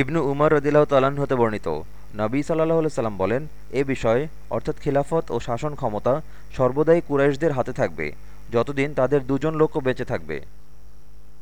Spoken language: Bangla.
ইবনু উমর রদিল্লাহ তালান হতে বর্ণিত। নবী সাল্লাহ সাল্লাম বলেন, এ বিষয়ে অর্থাৎ খিলাফত ও শাসন ক্ষমতা সর্বদাই কুরাইশদের হাতে থাকবে, যতদিন তাদের দুজন লোকও বেঁচে থাকবে।